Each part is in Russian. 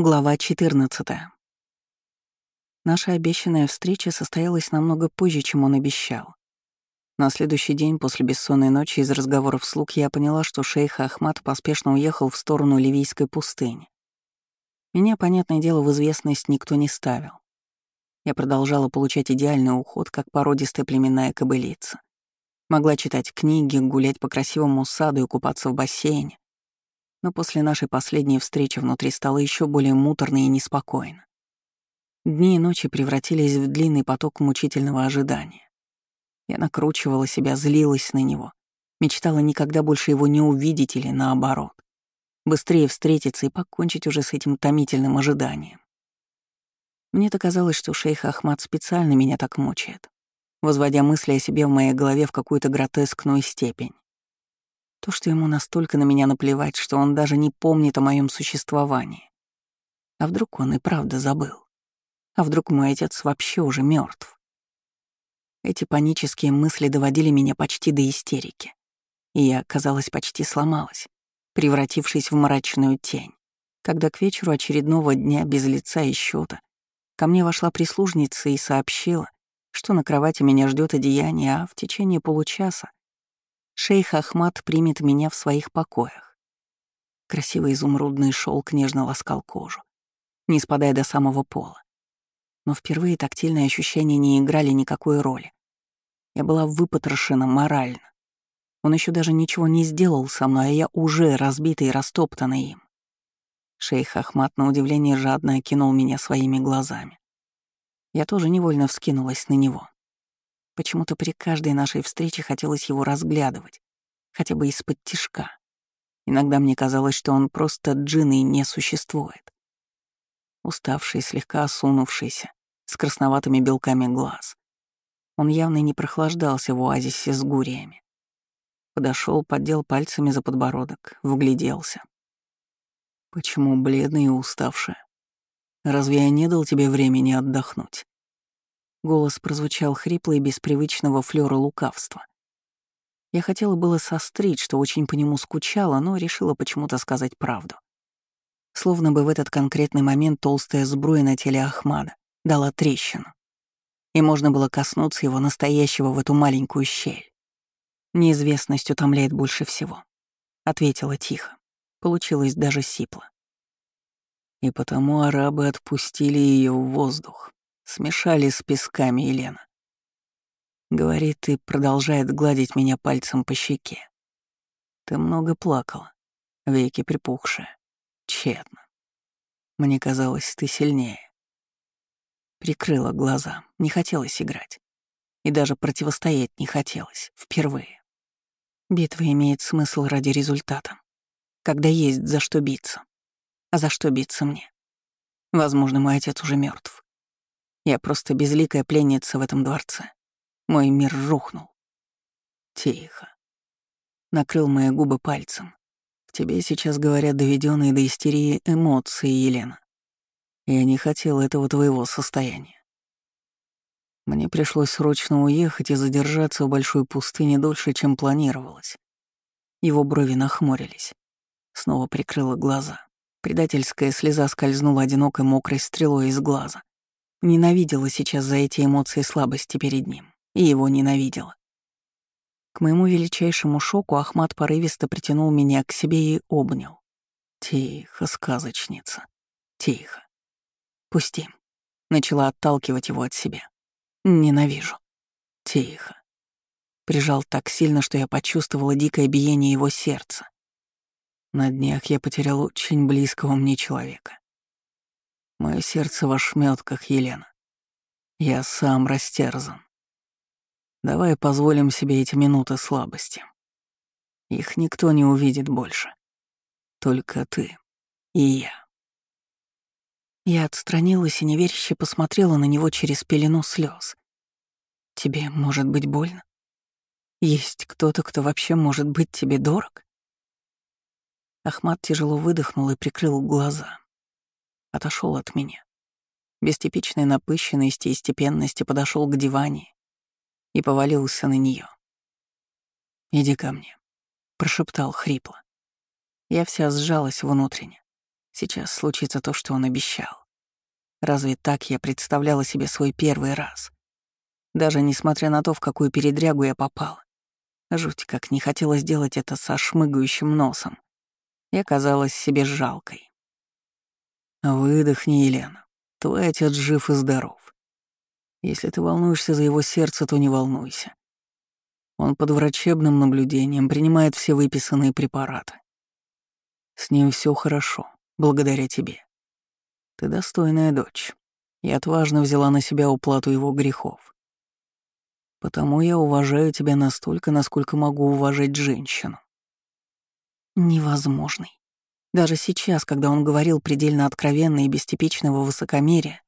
Глава 14. Наша обещанная встреча состоялась намного позже, чем он обещал. На следующий день после бессонной ночи из разговоров слуг я поняла, что шейх Ахмад поспешно уехал в сторону Ливийской пустыни. Меня, понятное дело, в известность никто не ставил. Я продолжала получать идеальный уход, как породистая племенная кобылица. Могла читать книги, гулять по красивому саду и купаться в бассейне, но после нашей последней встречи внутри стало еще более муторно и неспокойно. Дни и ночи превратились в длинный поток мучительного ожидания. Я накручивала себя, злилась на него, мечтала никогда больше его не увидеть или наоборот. Быстрее встретиться и покончить уже с этим томительным ожиданием. Мне-то казалось, что шейх Ахмад специально меня так мучает, возводя мысли о себе в моей голове в какую-то гротескную степень. То, что ему настолько на меня наплевать, что он даже не помнит о моем существовании. А вдруг он и правда забыл? А вдруг мой отец вообще уже мертв? Эти панические мысли доводили меня почти до истерики. И я, казалось, почти сломалась, превратившись в мрачную тень, когда к вечеру очередного дня без лица и счета ко мне вошла прислужница и сообщила, что на кровати меня ждет одеяние, а в течение получаса шейх Ахмад примет меня в своих покоях. Красивый изумрудный шелк нежно ласкал кожу, не спадая до самого пола. Но впервые тактильные ощущения не играли никакой роли. Я была выпотрошена морально. Он еще даже ничего не сделал со мной, а я уже разбита и растоптана им. Шейх Ахмад на удивление жадно окинул меня своими глазами. Я тоже невольно вскинулась на него. Почему-то при каждой нашей встрече хотелось его разглядывать, хотя бы из-под тишка. Иногда мне казалось, что он просто джин и не существует. Уставший, слегка осунувшийся, с красноватыми белками глаз. Он явно не прохлаждался в оазисе с гуриями. Подошел, поддел пальцами за подбородок, вгляделся. «Почему бледный и уставший? Разве я не дал тебе времени отдохнуть?» Голос прозвучал хрипло и без привычного флёра лукавства. Я хотела было сострить, что очень по нему скучала, но решила почему-то сказать правду. Словно бы в этот конкретный момент толстая сбруя на теле Ахмада дала трещину. И можно было коснуться его настоящего в эту маленькую щель. Неизвестность утомляет больше всего. Ответила тихо. Получилось даже сипло. И потому арабы отпустили ее в воздух, смешали с песками Елена. Говорит и продолжает гладить меня пальцем по щеке. Ты много плакала, веки припухшие. Тщетно. Мне казалось, ты сильнее. Прикрыла глаза, не хотелось играть. И даже противостоять не хотелось, впервые. Битва имеет смысл ради результата, когда есть за что биться. А за что биться мне? Возможно, мой отец уже мертв. Я просто безликая пленница в этом дворце. Мой мир рухнул. Тихо. Накрыл мои губы пальцем. В тебе сейчас говорят доведенные до истерии эмоции, Елена. Я не хотел этого твоего состояния. Мне пришлось срочно уехать и задержаться в большой пустыне дольше, чем планировалось. Его брови нахмурились. Снова прикрыла глаза. Предательская слеза скользнула одинокой мокрой стрелой из глаза. Ненавидела сейчас за эти эмоции слабости перед ним. И его ненавидела. К моему величайшему шоку Ахмат порывисто притянул меня к себе и обнял. «Тихо, сказочница, тихо. Пусти». Начала отталкивать его от себя. «Ненавижу. Тихо». Прижал так сильно, что я почувствовала дикое биение его сердца. На днях я потерял очень близкого мне человека. Мое сердце в ошметках, Елена. Я сам растерзан. Давай позволим себе эти минуты слабости. Их никто не увидит больше. Только ты и я. Я отстранилась и неверяще посмотрела на него через пелену слез. Тебе может быть больно? Есть кто-то, кто вообще может быть тебе дорог? Ахмат тяжело выдохнул и прикрыл глаза отошел от меня. Без типичной напыщенности и степенности подошел к диване и повалился на нее. «Иди ко мне», — прошептал хрипло. Я вся сжалась внутренне. Сейчас случится то, что он обещал. Разве так я представляла себе свой первый раз? Даже несмотря на то, в какую передрягу я попала. Жуть, как не хотела сделать это со шмыгающим носом. Я казалась себе жалкой. «Выдохни, Елена. Твой отец жив и здоров. Если ты волнуешься за его сердце, то не волнуйся. Он под врачебным наблюдением принимает все выписанные препараты. С ним все хорошо, благодаря тебе. Ты достойная дочь и отважно взяла на себя уплату его грехов. Потому я уважаю тебя настолько, насколько могу уважать женщину. Невозможный. Даже сейчас, когда он говорил предельно откровенно и без типичного высокомерия,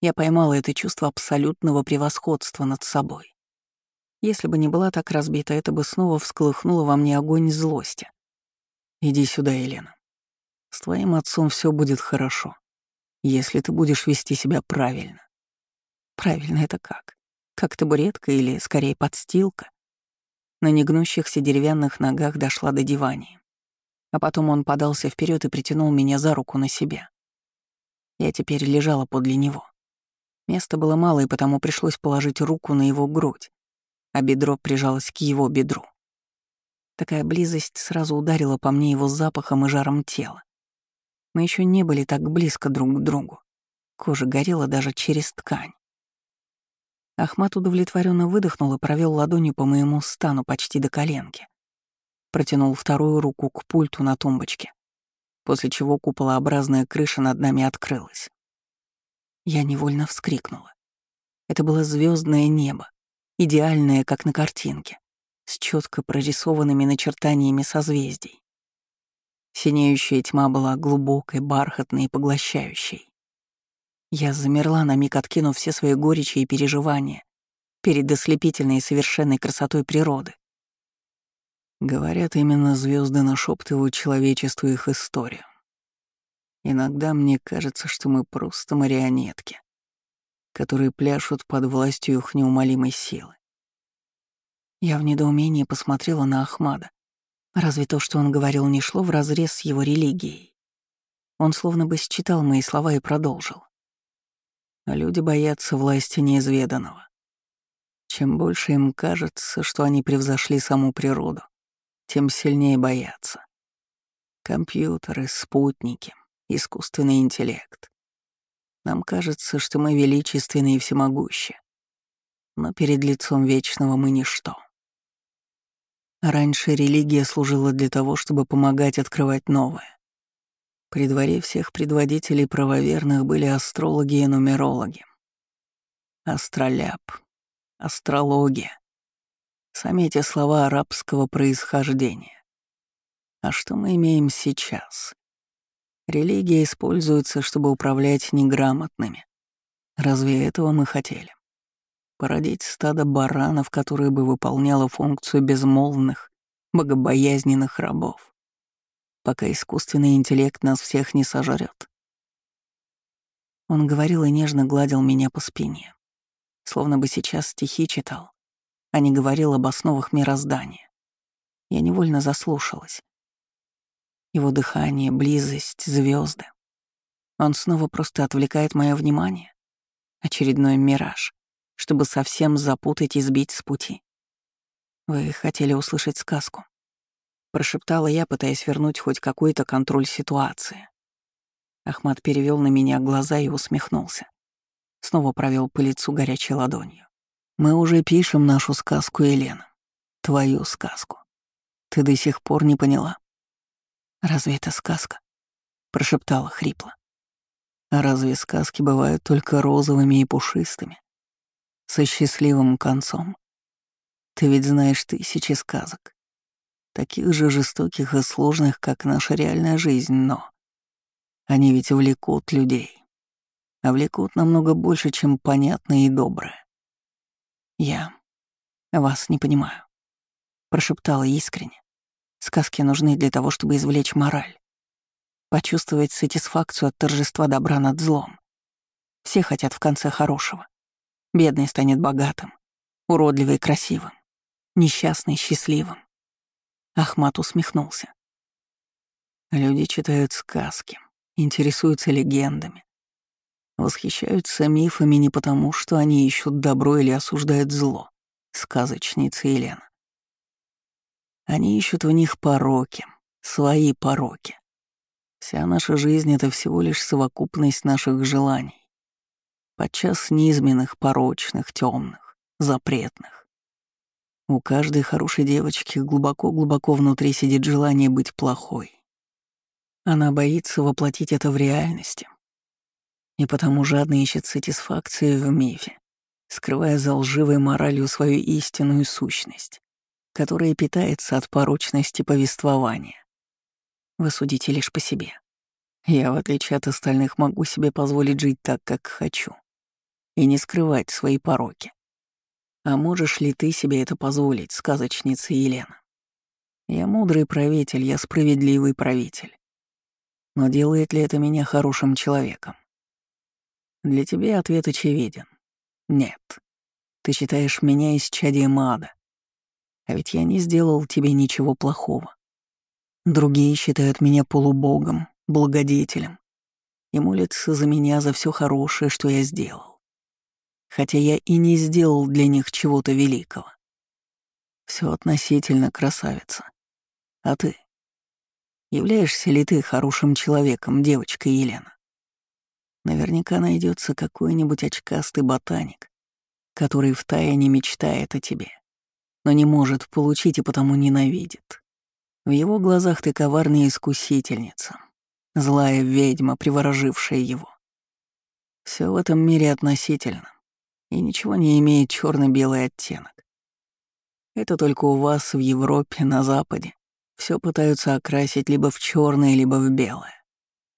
я поймала это чувство абсолютного превосходства над собой. Если бы не была так разбита, это бы снова всколыхнуло во мне огонь злости. Иди сюда, Елена. С твоим отцом все будет хорошо если ты будешь вести себя правильно. Правильно это как? Как табуретка или, скорее, подстилка? На негнущихся деревянных ногах дошла до дивани. А потом он подался вперед и притянул меня за руку на себя. Я теперь лежала подле него. Места было мало, и потому пришлось положить руку на его грудь, а бедро прижалось к его бедру. Такая близость сразу ударила по мне его запахом и жаром тела. Мы еще не были так близко друг к другу. Кожа горела даже через ткань. Ахмат удовлетворенно выдохнул и провел ладонью по моему стану почти до коленки. Протянул вторую руку к пульту на тумбочке, после чего куполообразная крыша над нами открылась. Я невольно вскрикнула. Это было звездное небо, идеальное, как на картинке, с четко прорисованными начертаниями созвездий. Синеющая тьма была глубокой, бархатной и поглощающей. Я замерла на миг, откинув все свои горечи и переживания перед ослепительной и совершенной красотой природы. Говорят, именно звезды нашептывают человечеству их историю. Иногда мне кажется, что мы просто марионетки, которые пляшут под властью их неумолимой силы. Я в недоумении посмотрела на Ахмада, Разве то, что он говорил, не шло вразрез с его религией? Он словно бы считал мои слова и продолжил. А люди боятся власти неизведанного. Чем больше им кажется, что они превзошли саму природу, тем сильнее боятся. Компьютеры, спутники, искусственный интеллект. Нам кажется, что мы величественны и всемогущи. Но перед лицом вечного мы ничто. Раньше религия служила для того, чтобы помогать открывать новое. При дворе всех предводителей правоверных были астрологи и нумерологи. Астроляп, астрология. Сами эти слова арабского происхождения. А что мы имеем сейчас? Религия используется, чтобы управлять неграмотными. Разве этого мы хотели? породить стадо баранов, которое бы выполняло функцию безмолвных, богобоязненных рабов, пока искусственный интеллект нас всех не сожрет. Он говорил и нежно гладил меня по спине, словно бы сейчас стихи читал, а не говорил об основах мироздания. Я невольно заслушалась. Его дыхание, близость, звезды. Он снова просто отвлекает мое внимание. Очередной мираж чтобы совсем запутать и сбить с пути. «Вы хотели услышать сказку?» Прошептала я, пытаясь вернуть хоть какой-то контроль ситуации. Ахмат перевел на меня глаза и усмехнулся. Снова провел по лицу горячей ладонью. «Мы уже пишем нашу сказку, Елена. Твою сказку. Ты до сих пор не поняла?» «Разве это сказка?» — прошептала хрипло. «А разве сказки бывают только розовыми и пушистыми? со счастливым концом. Ты ведь знаешь тысячи сказок, таких же жестоких и сложных, как наша реальная жизнь, но они ведь влекут людей, а влекут намного больше, чем понятное и доброе. Я вас не понимаю, прошептала искренне. Сказки нужны для того, чтобы извлечь мораль, почувствовать сатисфакцию от торжества добра над злом. Все хотят в конце хорошего. Бедный станет богатым, уродливый красивым, несчастный счастливым. Ахмат усмехнулся. Люди читают сказки, интересуются легендами. Восхищаются мифами не потому, что они ищут добро или осуждают зло, сказочница Елена. Они ищут в них пороки, свои пороки. Вся наша жизнь — это всего лишь совокупность наших желаний. Подчас низменных, порочных, темных, запретных. У каждой хорошей девочки глубоко-глубоко внутри сидит желание быть плохой. Она боится воплотить это в реальности. И потому жадно ищет сатисфакции в мифе, скрывая за лживой моралью свою истинную сущность которая питается от порочности повествования. Вы судите лишь по себе. Я, в отличие от остальных, могу себе позволить жить так, как хочу, и не скрывать свои пороки. А можешь ли ты себе это позволить, сказочница Елена? Я мудрый правитель, я справедливый правитель. Но делает ли это меня хорошим человеком? Для тебя ответ очевиден. Нет. Ты считаешь меня исчадием ада, а ведь я не сделал тебе ничего плохого. Другие считают меня полубогом, благодетелем и молятся за меня за все хорошее, что я сделал. Хотя я и не сделал для них чего-то великого. Все относительно, красавица. А ты? Являешься ли ты хорошим человеком, девочка Елена? Наверняка найдется какой-нибудь очкастый ботаник, который втайне мечтает о тебе но не может получить и потому ненавидит. В его глазах ты коварная искусительница, злая ведьма, приворожившая его. Все в этом мире относительно, и ничего не имеет черно белый оттенок. Это только у вас в Европе, на Западе, все пытаются окрасить либо в черное, либо в белое.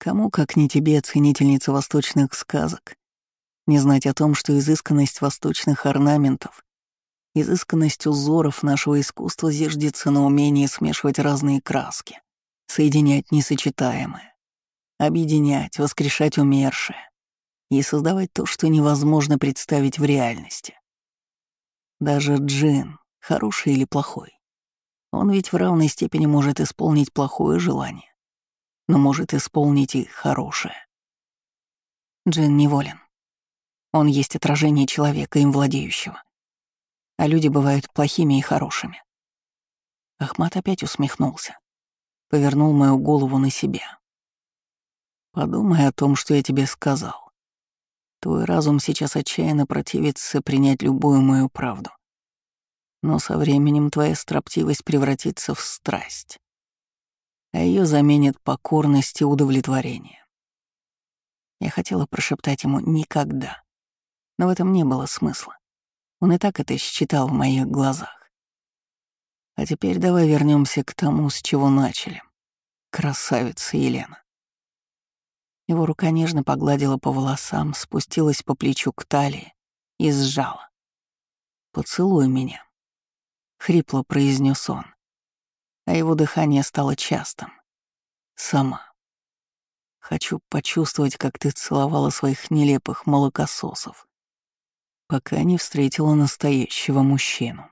Кому, как не тебе, ценительница восточных сказок, не знать о том, что изысканность восточных орнаментов Изысканность узоров нашего искусства зиждется на умении смешивать разные краски, соединять несочетаемое, объединять, воскрешать умершее и создавать то, что невозможно представить в реальности. Даже джин, хороший или плохой, он ведь в равной степени может исполнить плохое желание, но может исполнить и хорошее. Джин неволен. Он есть отражение человека, им владеющего а люди бывают плохими и хорошими. Ахмат опять усмехнулся, повернул мою голову на себя. Подумай о том, что я тебе сказал. Твой разум сейчас отчаянно противится принять любую мою правду. Но со временем твоя строптивость превратится в страсть, а ее заменит покорность и удовлетворение. Я хотела прошептать ему «никогда», но в этом не было смысла. Он и так это считал в моих глазах. А теперь давай вернемся к тому, с чего начали. Красавица Елена. Его рука нежно погладила по волосам, спустилась по плечу к талии и сжала. «Поцелуй меня», — хрипло произнес он, а его дыхание стало частым. «Сама. Хочу почувствовать, как ты целовала своих нелепых молокососов, пока не встретила настоящего мужчину.